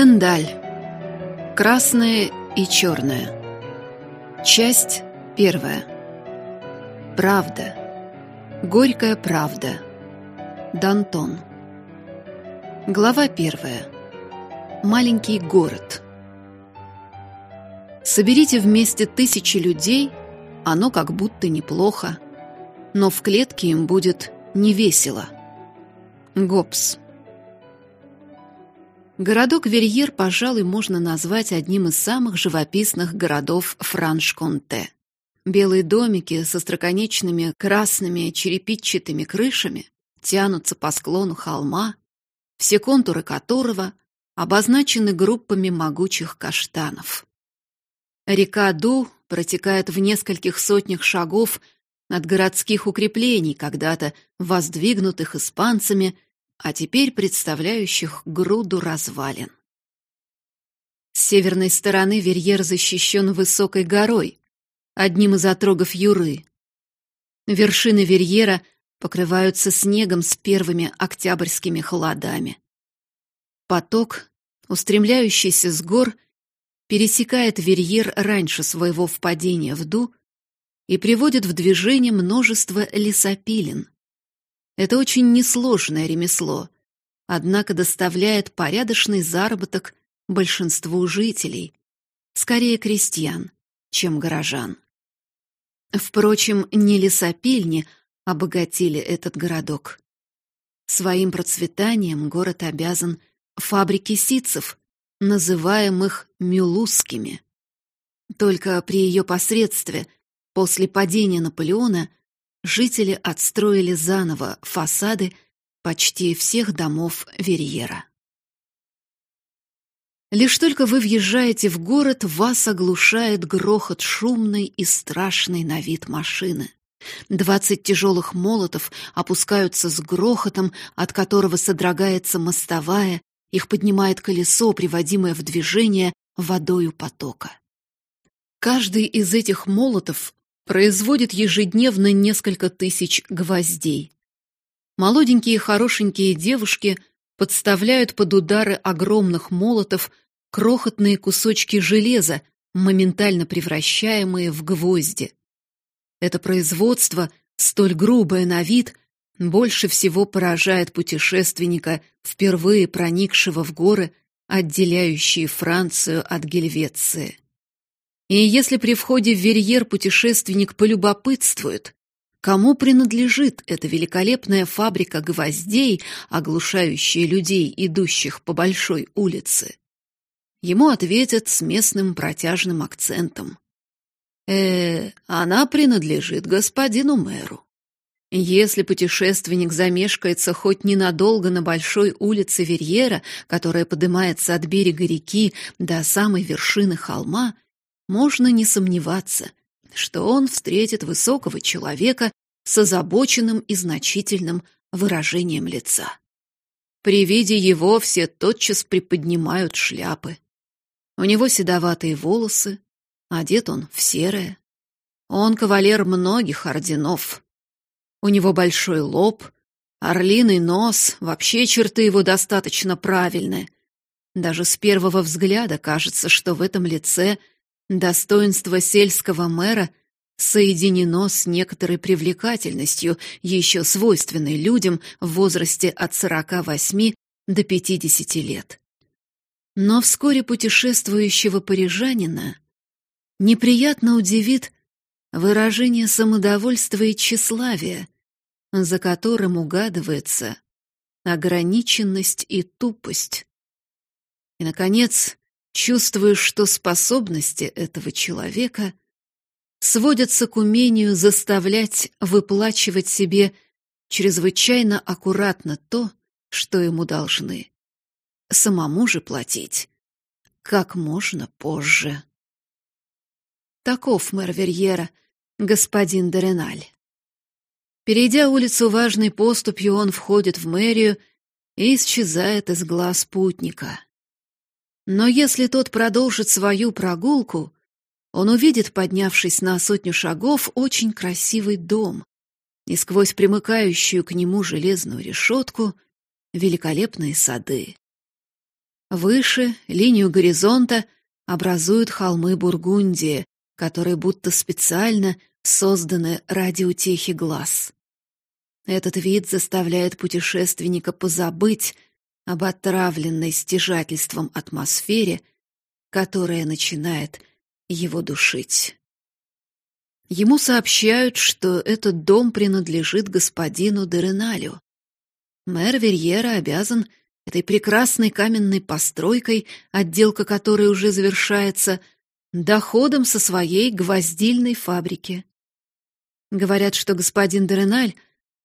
Стендаль. Красное и черное. Часть первая. Правда. Горькая правда. Дантон. Глава первая. Маленький город. Соберите вместе тысячи людей, оно как будто неплохо, но в клетке им будет невесело. Гопс. Городок Верьер, пожалуй, можно назвать одним из самых живописных городов Франш-Конте. Белые домики со строконечными красными черепичатыми крышами тянутся по склону холма, все контуры которого обозначены группами могучих каштанов. Река Ду протекает в нескольких сотнях шагов от городских укреплений, когда-то воздвигнутых испанцами – а теперь представляющих груду развалин. С северной стороны Верьер защищен высокой горой, одним из отрогов Юры. Вершины Верьера покрываются снегом с первыми октябрьскими холодами. Поток, устремляющийся с гор, пересекает Верьер раньше своего впадения в Ду и приводит в движение множество лесопилен, это очень несложное ремесло, однако доставляет порядочный заработок большинству жителей, скорее крестьян, чем горожан. Впрочем, не лесопильни обогатили этот городок. Своим процветанием город обязан фабрике ситцев, называемых мюлузскими. Только при ее посредстве после падения Наполеона жители отстроили заново фасады почти всех домов Верьера. Лишь только вы въезжаете в город, вас оглушает грохот шумной и страшной на вид машины. Двадцать тяжелых молотов опускаются с грохотом, от которого содрогается мостовая, их поднимает колесо, приводимое в движение водою потока. Каждый из этих молотов производит ежедневно несколько тысяч гвоздей. Молоденькие хорошенькие девушки подставляют под удары огромных молотов крохотные кусочки железа, моментально превращаемые в гвозди. Это производство, столь грубое на вид, больше всего поражает путешественника, впервые проникшего в горы, отделяющие Францию от Гельвеции. И если при входе в Верьер путешественник полюбопытствует, кому принадлежит эта великолепная фабрика гвоздей, оглушающая людей, идущих по большой улице, ему ответят с местным протяжным акцентом. Э, она принадлежит господину мэру. Если путешественник замешкается хоть ненадолго на большой улице Верьера, которая поднимается от берега реки до самой вершины холма, можно не сомневаться, что он встретит высокого человека с озабоченным и значительным выражением лица. При виде его все тотчас приподнимают шляпы. У него седоватые волосы, одет он в серое. Он кавалер многих орденов. У него большой лоб, орлиный нос, вообще черты его достаточно правильные. Даже с первого взгляда кажется, что в этом лице Достоинство сельского мэра соединено с некоторой привлекательностью, еще свойственной людям в возрасте от 48 до 50 лет. Но вскоре путешествующего парижанина неприятно удивит выражение самодовольства и тщеславия, за которым угадывается ограниченность и тупость. И, наконец, чувствуешь, что способности этого человека сводятся к умению заставлять выплачивать себе чрезвычайно аккуратно то, что ему должны. Самому же платить как можно позже. Таков мэр Верьера, господин Дереналь. Перейдя улицу важной поступью, он входит в мэрию и исчезает из глаз путника. Но если тот продолжит свою прогулку, он увидит, поднявшись на сотню шагов, очень красивый дом и сквозь примыкающую к нему железную решетку великолепные сады. Выше линию горизонта образуют холмы Бургундии, которые будто специально созданы ради утехи глаз. Этот вид заставляет путешественника позабыть об отравленной стяжательством атмосфере, которая начинает его душить. Ему сообщают, что этот дом принадлежит господину Дереналю. Мэр Верьера обязан этой прекрасной каменной постройкой, отделка которой уже завершается, доходом со своей гвоздильной фабрики. Говорят, что господин Дереналь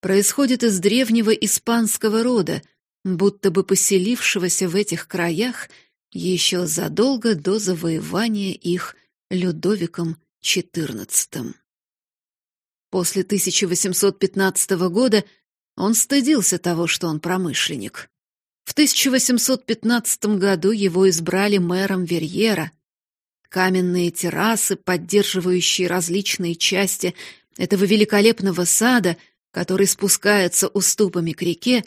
происходит из древнего испанского рода, будто бы поселившегося в этих краях еще задолго до завоевания их Людовиком XIV. После 1815 года он стыдился того, что он промышленник. В 1815 году его избрали мэром Верьера. Каменные террасы, поддерживающие различные части этого великолепного сада, который спускается уступами к реке,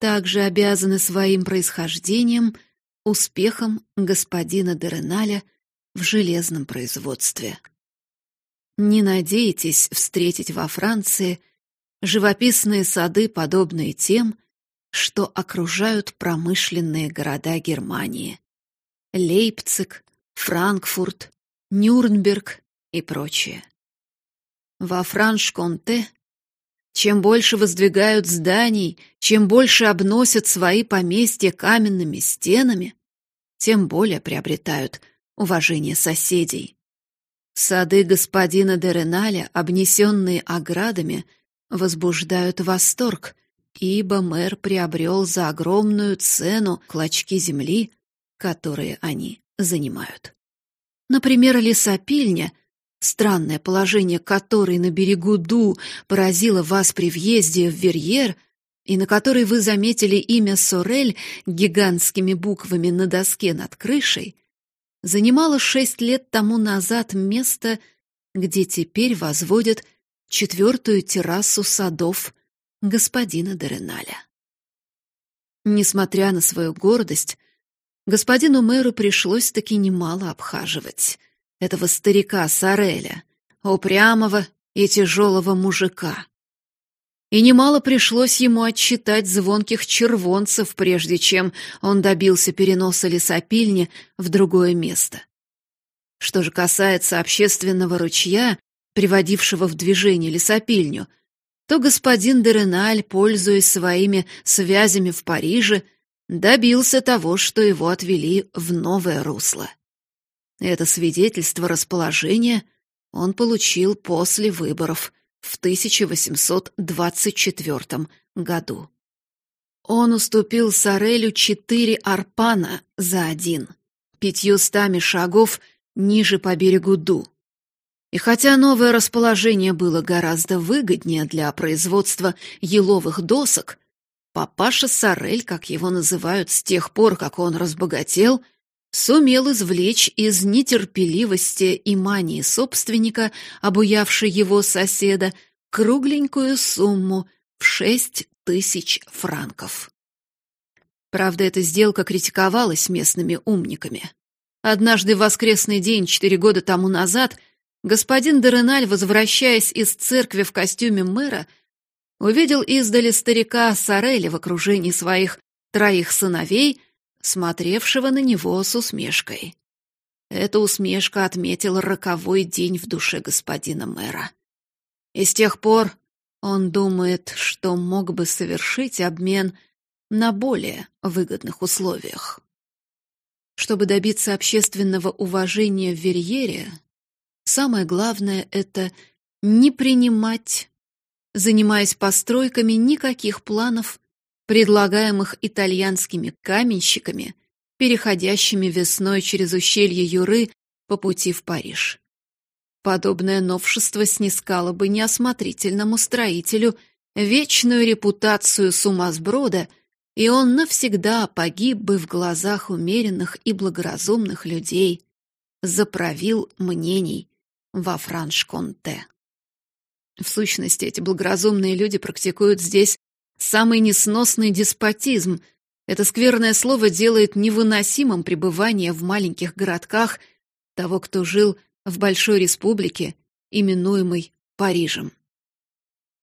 также обязаны своим происхождением успехом господина Дереналя в железном производстве. Не надейтесь встретить во Франции живописные сады, подобные тем, что окружают промышленные города Германии. Лейпциг, Франкфурт, Нюрнберг и прочее. Во Франш-Конте чем больше воздвигают зданий, чем больше обносят свои поместья каменными стенами, тем более приобретают уважение соседей. Сады господина Дереналя, обнесенные оградами, возбуждают восторг, ибо мэр приобрел за огромную цену клочки земли, которые они занимают. Например, лесопильня, странное положение которой на берегу Ду поразило вас при въезде в Верьер и на которой вы заметили имя Сорель гигантскими буквами на доске над крышей, занимала шесть лет тому назад место, где теперь возводят четвертую террасу садов господина Дереналя. Несмотря на свою гордость, господину мэру пришлось таки немало обхаживать этого старика Сареля, упрямого и тяжелого мужика. И немало пришлось ему отчитать звонких червонцев, прежде чем он добился переноса лесопильни в другое место. Что же касается общественного ручья, приводившего в движение лесопильню, то господин Дереналь, пользуясь своими связями в Париже, добился того, что его отвели в новое русло. Это свидетельство расположения он получил после выборов в 1824 году. Он уступил Сорелю четыре арпана за один, пятьюстами шагов ниже по берегу Ду. И хотя новое расположение было гораздо выгоднее для производства еловых досок, папаша Сорель, как его называют с тех пор, как он разбогател, сумел извлечь из нетерпеливости и мании собственника, обуявшей его соседа, кругленькую сумму в шесть тысяч франков. Правда, эта сделка критиковалась местными умниками. Однажды в воскресный день четыре года тому назад – господин Дереналь, возвращаясь из церкви в костюме мэра, увидел издали старика Сареля в окружении своих троих сыновей, смотревшего на него с усмешкой. Эта усмешка отметила роковой день в душе господина мэра. И с тех пор он думает, что мог бы совершить обмен на более выгодных условиях. Чтобы добиться общественного уважения в Верьере, Самое главное — это не принимать, занимаясь постройками, никаких планов, предлагаемых итальянскими каменщиками, переходящими весной через ущелье Юры по пути в Париж. Подобное новшество снискало бы неосмотрительному строителю вечную репутацию сумасброда, и он навсегда погиб бы в глазах умеренных и благоразумных людей, заправил мнений, во Франш-Конте. В сущности, эти благоразумные люди практикуют здесь самый несносный деспотизм, Это скверное слово делает невыносимым пребывание в маленьких городках того, кто жил в большой республике, именуемой Парижем.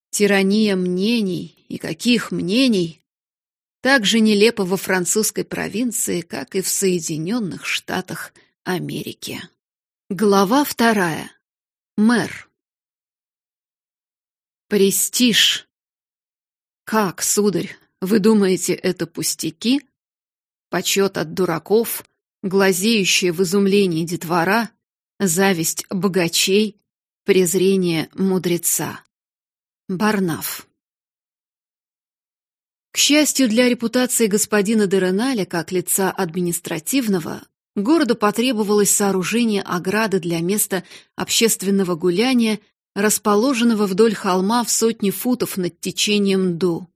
Тирания мнений и каких мнений так же нелепо во французской провинции, как и в Соединенных Штатах Америки. Глава вторая. Мэр. Престиж. Как, сударь, вы думаете, это пустяки? Почет от дураков, глазеющие в изумлении детвора, зависть богачей, презрение мудреца. Барнаф. К счастью для репутации господина Дереналя как лица административного, городу потребовалось сооружение ограды для места общественного гуляния, расположенного вдоль холма в сотни футов над течением Ду.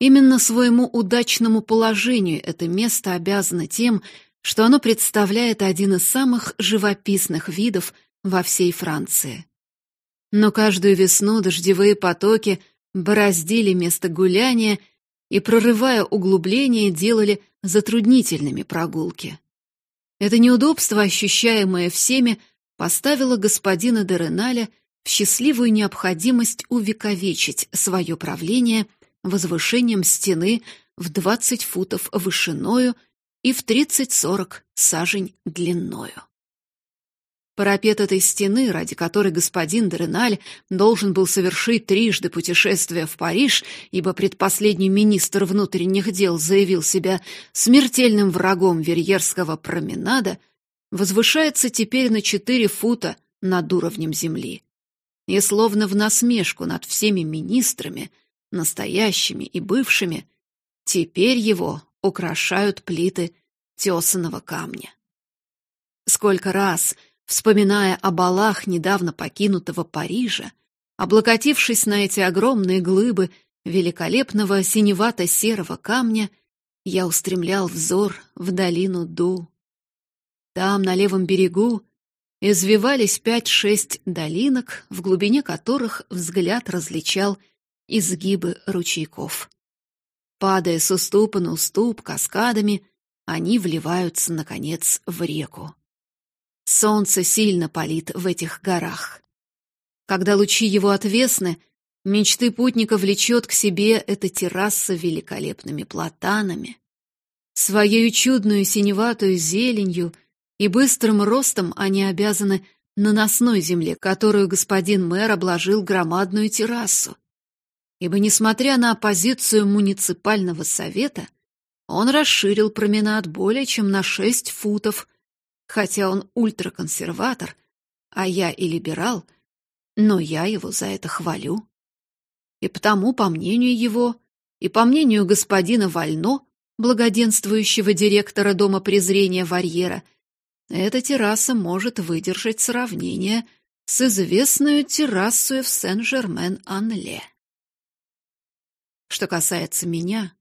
Именно своему удачному положению это место обязано тем, что оно представляет один из самых живописных видов во всей Франции. Но каждую весну дождевые потоки бороздили место гуляния и, прорывая углубления, делали затруднительными прогулки. Это неудобство, ощущаемое всеми, поставило господина Дереналя в счастливую необходимость увековечить свое правление – возвышением стены в 20 футов вышиною и в 30-40 сажень длиною. Парапет этой стены, ради которой господин Дереналь должен был совершить трижды путешествие в Париж, ибо предпоследний министр внутренних дел заявил себя смертельным врагом Верьерского променада, возвышается теперь на четыре фута над уровнем земли. И словно в насмешку над всеми министрами настоящими и бывшими, теперь его украшают плиты тесаного камня. Сколько раз, вспоминая о балах недавно покинутого Парижа, облокотившись на эти огромные глыбы великолепного синевато-серого камня, я устремлял взор в долину Ду. Там, на левом берегу, извивались пять-шесть долинок, в глубине которых взгляд различал изгибы ручейков. Падая с уступа на уступ каскадами, они вливаются, наконец, в реку. Солнце сильно палит в этих горах. Когда лучи его отвесны, мечты путника влечет к себе эта терраса великолепными платанами. Своею чудную синеватую зеленью и быстрым ростом они обязаны наносной земле, которую господин мэр обложил громадную террасу ибо, несмотря на оппозицию муниципального совета, он расширил променад более чем на шесть футов, хотя он ультраконсерватор, а я и либерал, но я его за это хвалю. И потому, по мнению его, и по мнению господина Вально, благоденствующего директора Дома презрения Варьера, эта терраса может выдержать сравнение с известной террасой в Сен-Жермен-Ан-Ле. Что касается меня,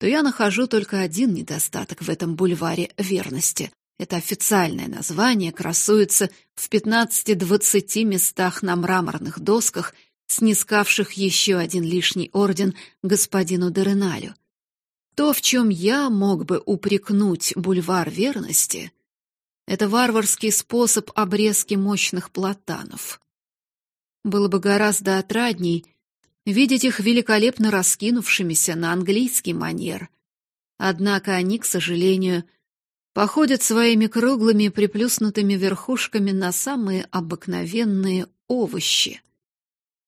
то я нахожу только один недостаток в этом бульваре верности. Это официальное название красуется в 15-20 местах на мраморных досках, снискавших еще один лишний орден господину Дереналю. То, в чем я мог бы упрекнуть бульвар верности, это варварский способ обрезки мощных платанов. Было бы гораздо отрадней, видеть их великолепно раскинувшимися на английский манер. Однако они, к сожалению, походят своими круглыми приплюснутыми верхушками на самые обыкновенные овощи.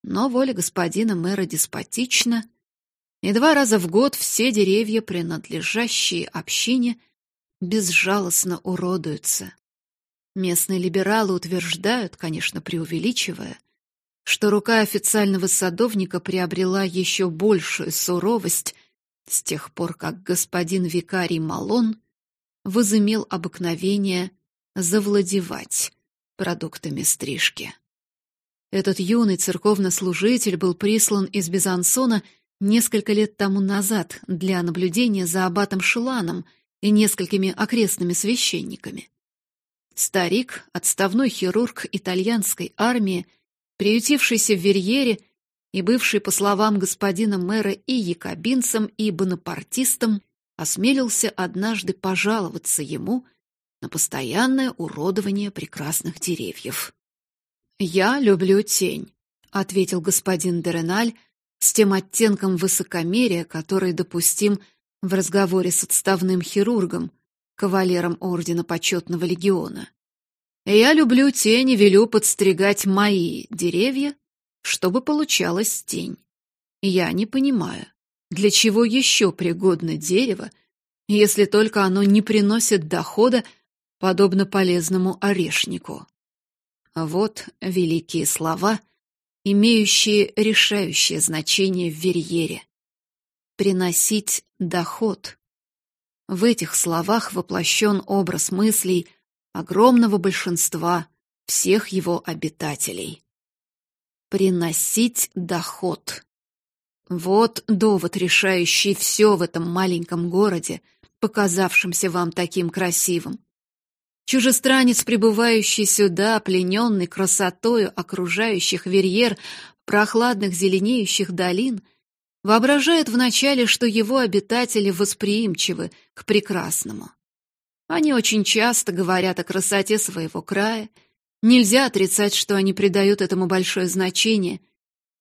Но воля господина мэра деспотична, и два раза в год все деревья, принадлежащие общине, безжалостно уродуются. Местные либералы утверждают, конечно, преувеличивая, что рука официального садовника приобрела еще большую суровость с тех пор, как господин викарий Малон возымел обыкновение завладевать продуктами стрижки. Этот юный церковнослужитель был прислан из Безансона несколько лет тому назад для наблюдения за аббатом Шиланом и несколькими окрестными священниками. Старик, отставной хирург итальянской армии, приютившийся в Верьере и бывший, по словам господина мэра, и якобинцем, и бонапартистом, осмелился однажды пожаловаться ему на постоянное уродование прекрасных деревьев. «Я люблю тень», — ответил господин Дереналь с тем оттенком высокомерия, который допустим в разговоре с отставным хирургом, кавалером Ордена Почетного Легиона. «Я люблю тень и велю подстригать мои деревья, чтобы получалась тень. Я не понимаю, для чего еще пригодно дерево, если только оно не приносит дохода, подобно полезному орешнику. Вот великие слова, имеющие решающее значение в верьере. Приносить доход. В этих словах воплощен образ мыслей огромного большинства всех его обитателей. Приносить доход. Вот довод, решающий все в этом маленьком городе, показавшемся вам таким красивым. Чужестранец, прибывающий сюда, плененный красотою окружающих верьер, прохладных зеленеющих долин, воображает вначале, что его обитатели восприимчивы к прекрасному. Они очень часто говорят о красоте своего края, нельзя отрицать, что они придают этому большое значение —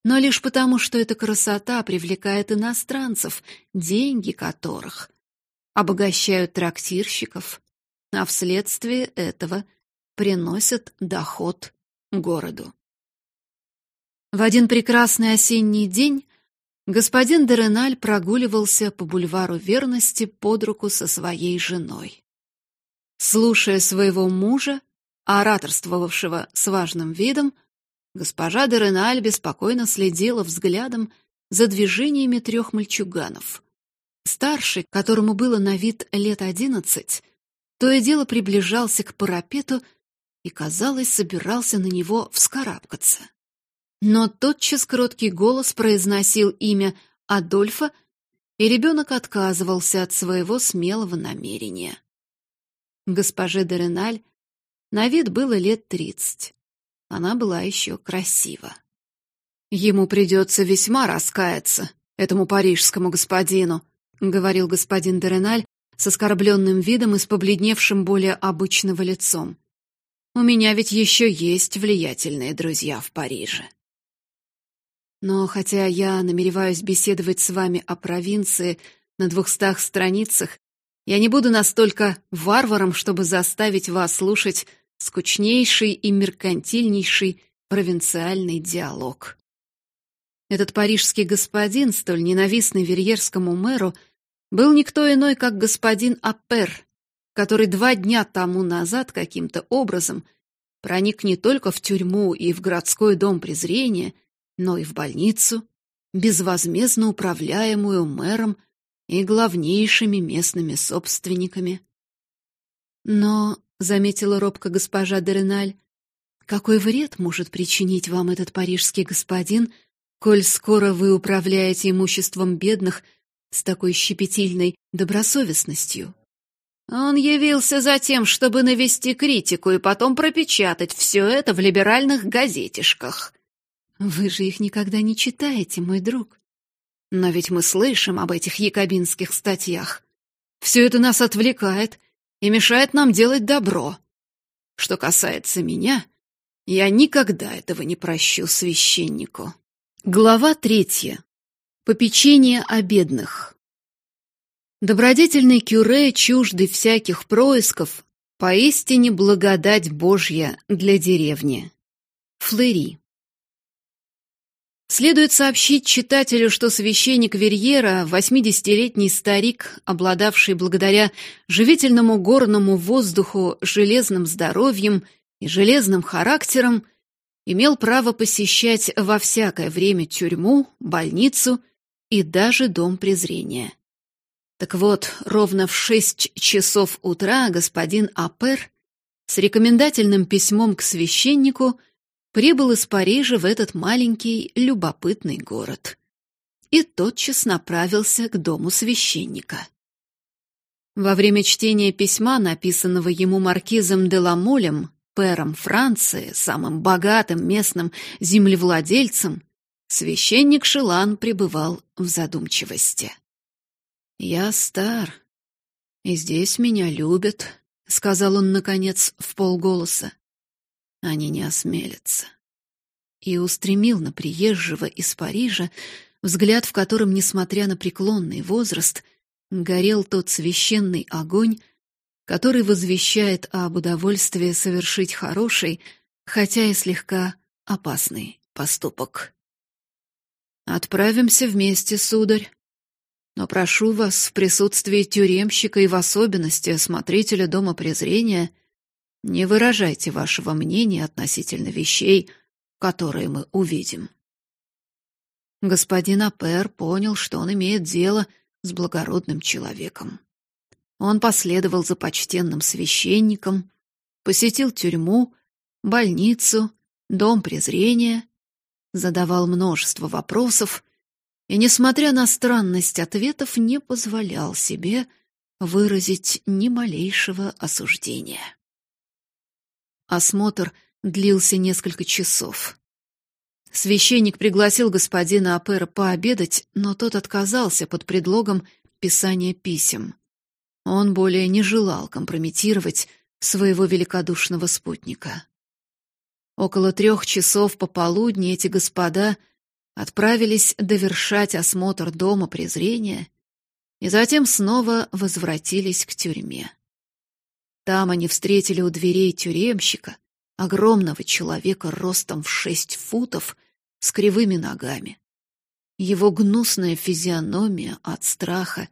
но лишь потому, что эта красота привлекает иностранцев, деньги которых обогащают трактирщиков, а вследствие этого приносят доход городу. В один прекрасный осенний день господин Дереналь прогуливался по бульвару Верности под руку со своей женой. Слушая своего мужа, ораторствовавшего с важным видом, Госпожа де Реналь беспокойно следила взглядом за движениями трех мальчуганов. Старший, которому было на вид лет одиннадцать, то и дело приближался к парапету и, казалось, собирался на него вскарабкаться. Но тотчас кроткий голос произносил имя Адольфа, и ребенок отказывался от своего смелого намерения. Госпоже де Реналь на вид было лет тридцать она была еще красива. «Ему придется весьма раскаяться, этому парижскому господину», — говорил господин Дереналь с оскорбленным видом и с побледневшим более обычного лицом. «У меня ведь еще есть влиятельные друзья в Париже». Но хотя я намереваюсь беседовать с вами о провинции на двухстах страницах, я не буду настолько варваром, чтобы заставить вас слушать скучнейший и меркантильнейший провинциальный диалог. Этот парижский господин, столь ненавистный верьерскому мэру, был никто иной, как господин Апер, который два дня тому назад каким-то образом проник не только в тюрьму и в городской дом презрения, но и в больницу, безвозмездно управляемую мэром и главнейшими местными собственниками. Но — заметила робко госпожа Дереналь. «Какой вред может причинить вам этот парижский господин, коль скоро вы управляете имуществом бедных с такой щепетильной добросовестностью?» Он явился за тем, чтобы навести критику и потом пропечатать все это в либеральных газетишках. Вы же их никогда не читаете, мой друг. Но ведь мы слышим об этих якобинских статьях. Все это нас отвлекает и мешает нам делать добро. Что касается меня, я никогда этого не прощу священнику. Глава третья. Попечение о бедных. Добродетельный кюре, чуждый всяких происков, поистине благодать Божья для деревни. Флери. Следует сообщить читателю, что священник Верьера, 80-летний старик, обладавший благодаря живительному горному воздуху железным здоровьем и железным характером, имел право посещать во всякое время тюрьму, больницу и даже дом презрения. Так вот, ровно в шесть часов утра господин Апер с рекомендательным письмом к священнику – прибыл из Парижа в этот маленький, любопытный город. И тотчас направился к дому священника. Во время чтения письма, написанного ему маркизом де Ламолем, пэром Франции, самым богатым местным землевладельцем, Священник Шилан пребывал в задумчивости. «Я стар, и здесь меня любят», — сказал он, наконец, в полголоса. «Они не осмелятся». И устремил на приезжего из Парижа взгляд, в котором, несмотря на преклонный возраст, горел тот священный огонь, который возвещает об удовольствии совершить хороший, хотя и слегка опасный поступок. «Отправимся вместе, сударь. Но прошу вас в присутствии тюремщика и в особенности смотрителя Дома презрения не выражайте вашего мнения относительно вещей, которые мы увидим». Господин Апер понял, что он имеет дело с благородным человеком. Он последовал за почтенным священником, посетил тюрьму, больницу, дом презрения, задавал множество вопросов и, несмотря на странность ответов, не позволял себе выразить ни малейшего осуждения. Осмотр длился несколько часов. Священник пригласил господина Апера пообедать, но тот отказался под предлогом писания писем. Он более не желал компрометировать своего великодушного спутника. Около трех часов пополудни эти господа отправились довершать осмотр дома презрения и затем снова возвратились к тюрьме. Там они встретили у дверей тюремщика, огромного человека ростом в шесть футов, с кривыми ногами. Его гнусная физиономия от страха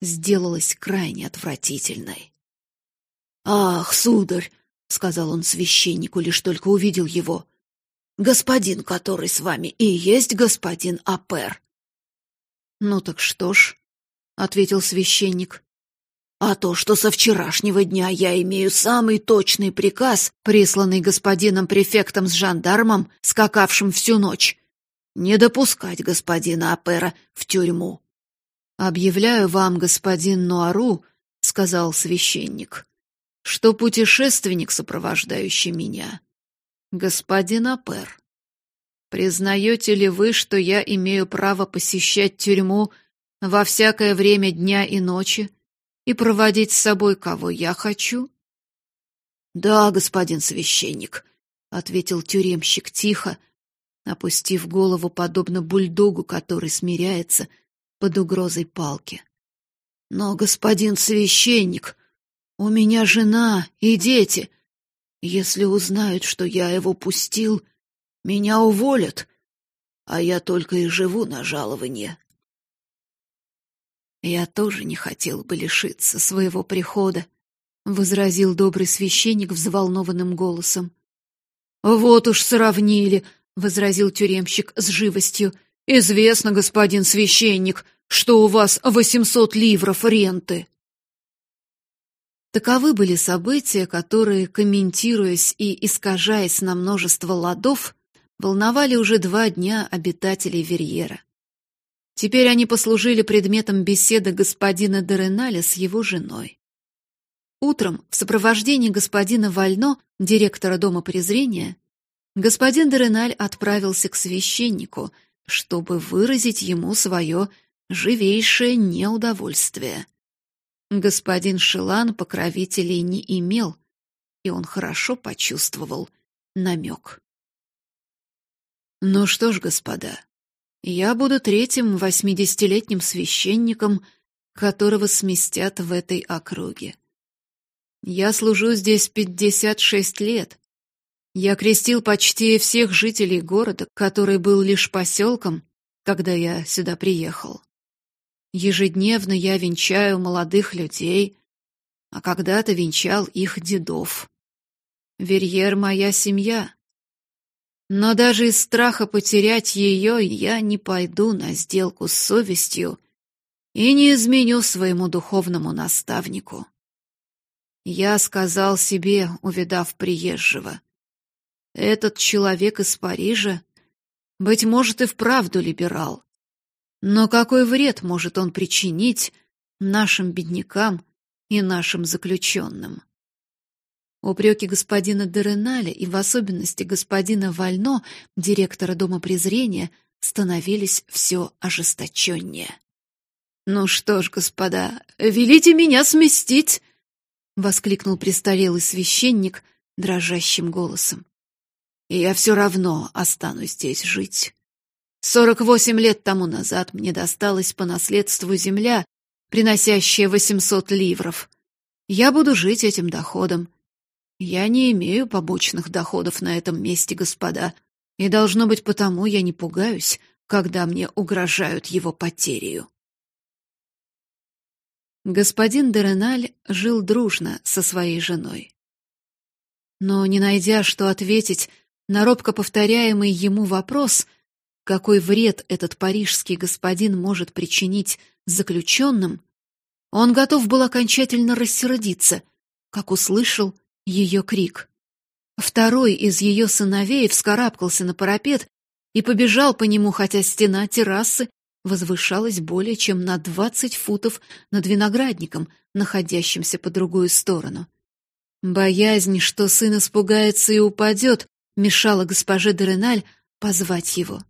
сделалась крайне отвратительной. «Ах, сударь!» — сказал он священнику, лишь только увидел его. «Господин, который с вами, и есть господин Апер». «Ну так что ж», — ответил священник. «А то, что со вчерашнего дня я имею самый точный приказ, присланный господином префектом с жандармом, скакавшим всю ночь, не допускать господина Апера в тюрьму». «Объявляю вам, господин Нуару», — сказал священник, что путешественник, сопровождающий меня, господин Апер. Признаете ли вы, что я имею право посещать тюрьму во всякое время дня и ночи и проводить с собой кого я хочу? Да, господин священник, ответил тюремщик тихо, опустив голову подобно бульдогу, который смиряется под угрозой палки. Но господин священник, у меня жена и дети. Если узнают, что я его пустил, меня уволят, а я только и живу на жалование. Я тоже не хотел бы лишиться своего прихода, возразил добрый священник взволнованным голосом. Вот уж сравнили, возразил тюремщик с живостью. Известно, господин священник, что у вас восемьсот ливров ренты. Таковы были события, которые, комментируясь и искажаясь на множество ладов, волновали уже два дня обитателей Верьера. Теперь они послужили предметом беседы господина Дереналя с его женой. Утром, в сопровождении господина Вально, директора Дома презрения, господин Дереналь отправился к священнику, чтобы выразить ему свое живейшее неудовольствие — Господин Шилан покровителей не имел, и он хорошо почувствовал намек. Ну что ж, господа, я буду третьим восьмидесятилетним священником, которого сместят в этой округе. Я служу здесь пятьдесят шесть лет. Я крестил почти всех жителей города, который был лишь поселком, когда я сюда приехал. Ежедневно я венчаю молодых людей, а когда-то венчал их дедов. Верьер — моя семья. Но даже из страха потерять ее я не пойду на сделку с совестью и не изменю своему духовному наставнику. Я сказал себе, увидав приезжего, этот человек из Парижа, быть может, и вправду либерал. Но какой вред может он причинить нашим беднякам и нашим заключенным? Упреки господина Дереналя и в особенности господина Вально, директора Дома презрения, становились все ожесточеннее. «Ну что ж, господа, велите меня сместить!» — воскликнул престарелый священник дрожащим голосом. «И я все равно останусь здесь жить. Сорок восемь лет тому назад мне досталась по наследству земля, приносящая восемьсот ливров. Я буду жить этим доходом. Я не имею побочных доходов на этом месте, господа, и, должно быть, потому я не пугаюсь, когда мне угрожают его потерею. Господин Дереналь жил дружно со своей женой. Но, не найдя, что ответить на робко повторяемый ему вопрос, какой вред этот парижский господин может причинить заключенным, он готов был окончательно рассердиться, как услышал ее крик. Второй из ее сыновей вскарабкался на парапет и побежал по нему, хотя стена террасы возвышалась более чем на двадцать футов над виноградником, находящимся по другую сторону. Боязнь, что сын испугается и упадет, мешала госпоже Дереналь позвать его.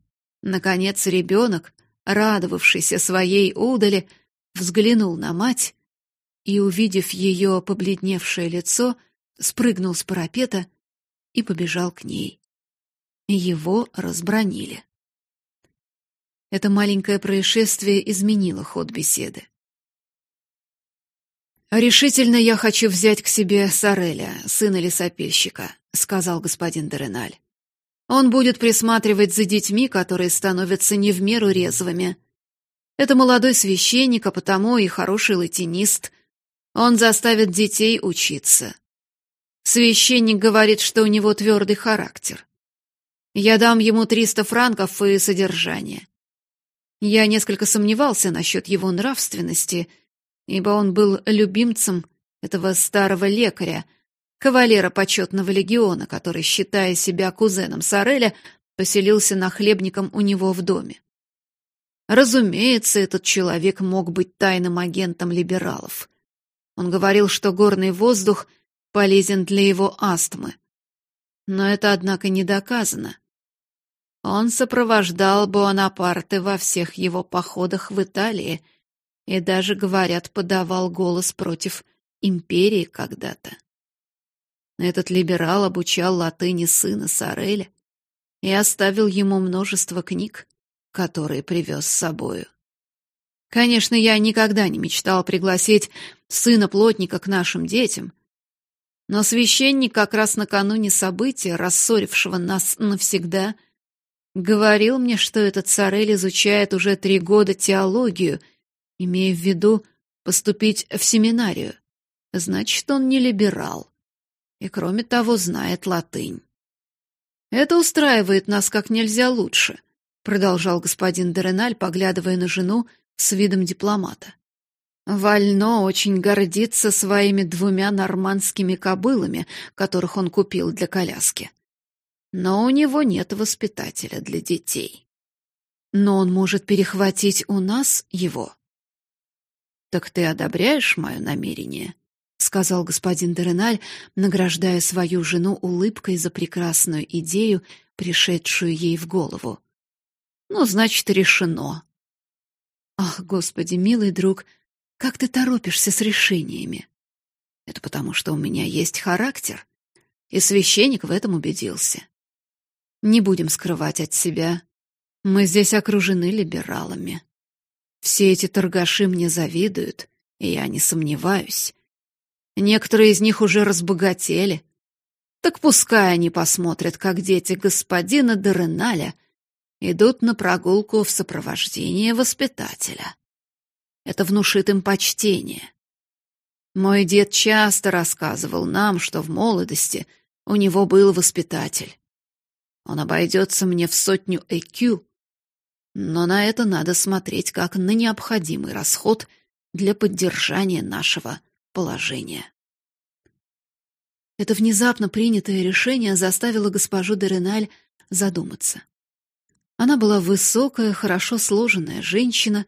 Наконец ребенок, радовавшийся своей удали, взглянул на мать и, увидев ее побледневшее лицо, спрыгнул с парапета и побежал к ней. Его разбронили. Это маленькое происшествие изменило ход беседы. «Решительно я хочу взять к себе Сареля, сына лесопильщика», — сказал господин Дереналь. «Он будет присматривать за детьми, которые становятся не в меру резвыми. Это молодой священник, а потому и хороший латинист. Он заставит детей учиться. Священник говорит, что у него твердый характер. Я дам ему триста франков и содержание. Я несколько сомневался насчет его нравственности, ибо он был любимцем этого старого лекаря, кавалера почетного легиона, который, считая себя кузеном Сареля, поселился нахлебником у него в доме. Разумеется, этот человек мог быть тайным агентом либералов. Он говорил, что горный воздух полезен для его астмы. Но это, однако, не доказано. Он сопровождал Буанапарте во всех его походах в Италии и даже, говорят, подавал голос против империи когда-то. Этот либерал обучал латыни сына Сареля и оставил ему множество книг, которые привез с собою. Конечно, я никогда не мечтал пригласить сына плотника к нашим детям, но священник как раз накануне события, рассорившего нас навсегда, — Говорил мне, что этот Сорель изучает уже три года теологию, имея в виду поступить в семинарию. Значит, он не либерал. И, кроме того, знает латынь. «Это устраивает нас как нельзя лучше», — продолжал господин Дереналь, поглядывая на жену с видом дипломата. Вально очень гордится своими двумя нормандскими кобылами, которых он купил для коляски но у него нет воспитателя для детей. Но он может перехватить у нас его. Так ты одобряешь мое намерение? сказал господин Дереналь, награждая свою жену улыбкой за прекрасную идею, пришедшую ей в голову. Ну, значит, решено. Ах, господи, милый друг, как ты торопишься с решениями? Это потому, что у меня есть характер, и священник в этом убедился. Не будем скрывать от себя. Мы здесь окружены либералами. Все эти торгаши мне завидуют, и я не сомневаюсь. Некоторые из них уже разбогатели. Так пускай они посмотрят, как дети господина Дереналя идут на прогулку в сопровождении воспитателя. Это внушит им почтение. Мой дед часто рассказывал нам, что в молодости у него был воспитатель. Он обойдется мне в сотню ЭКЮ, но на это надо смотреть как на необходимый расход для поддержания нашего положения. Это внезапно принятое решение заставило госпожу Дереналь задуматься. Она была высокая, хорошо сложенная женщина,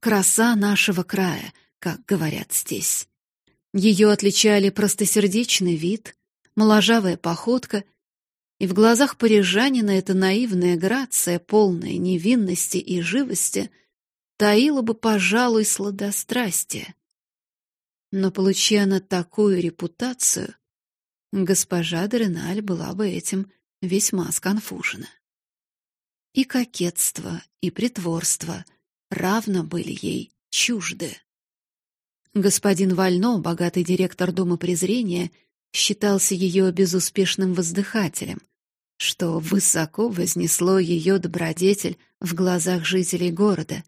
краса нашего края, как говорят здесь. Ее отличали простосердечный вид, моложавая походка и в глазах парижанина эта наивная грация, полная невинности и живости, таила бы, пожалуй, сладострастие. Но получи она такую репутацию, госпожа Дреналь была бы этим весьма сконфужена. И кокетство, и притворство равно были ей чужды. Господин Вально, богатый директор Дома презрения, считался ее безуспешным воздыхателем, что высоко вознесло ее добродетель в глазах жителей города.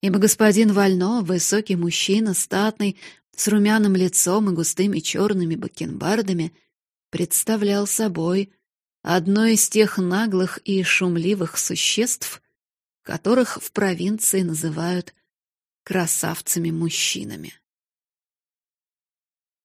Ибо господин Вально, высокий мужчина, статный, с румяным лицом и густыми черными бакенбардами, представлял собой одно из тех наглых и шумливых существ, которых в провинции называют красавцами-мужчинами.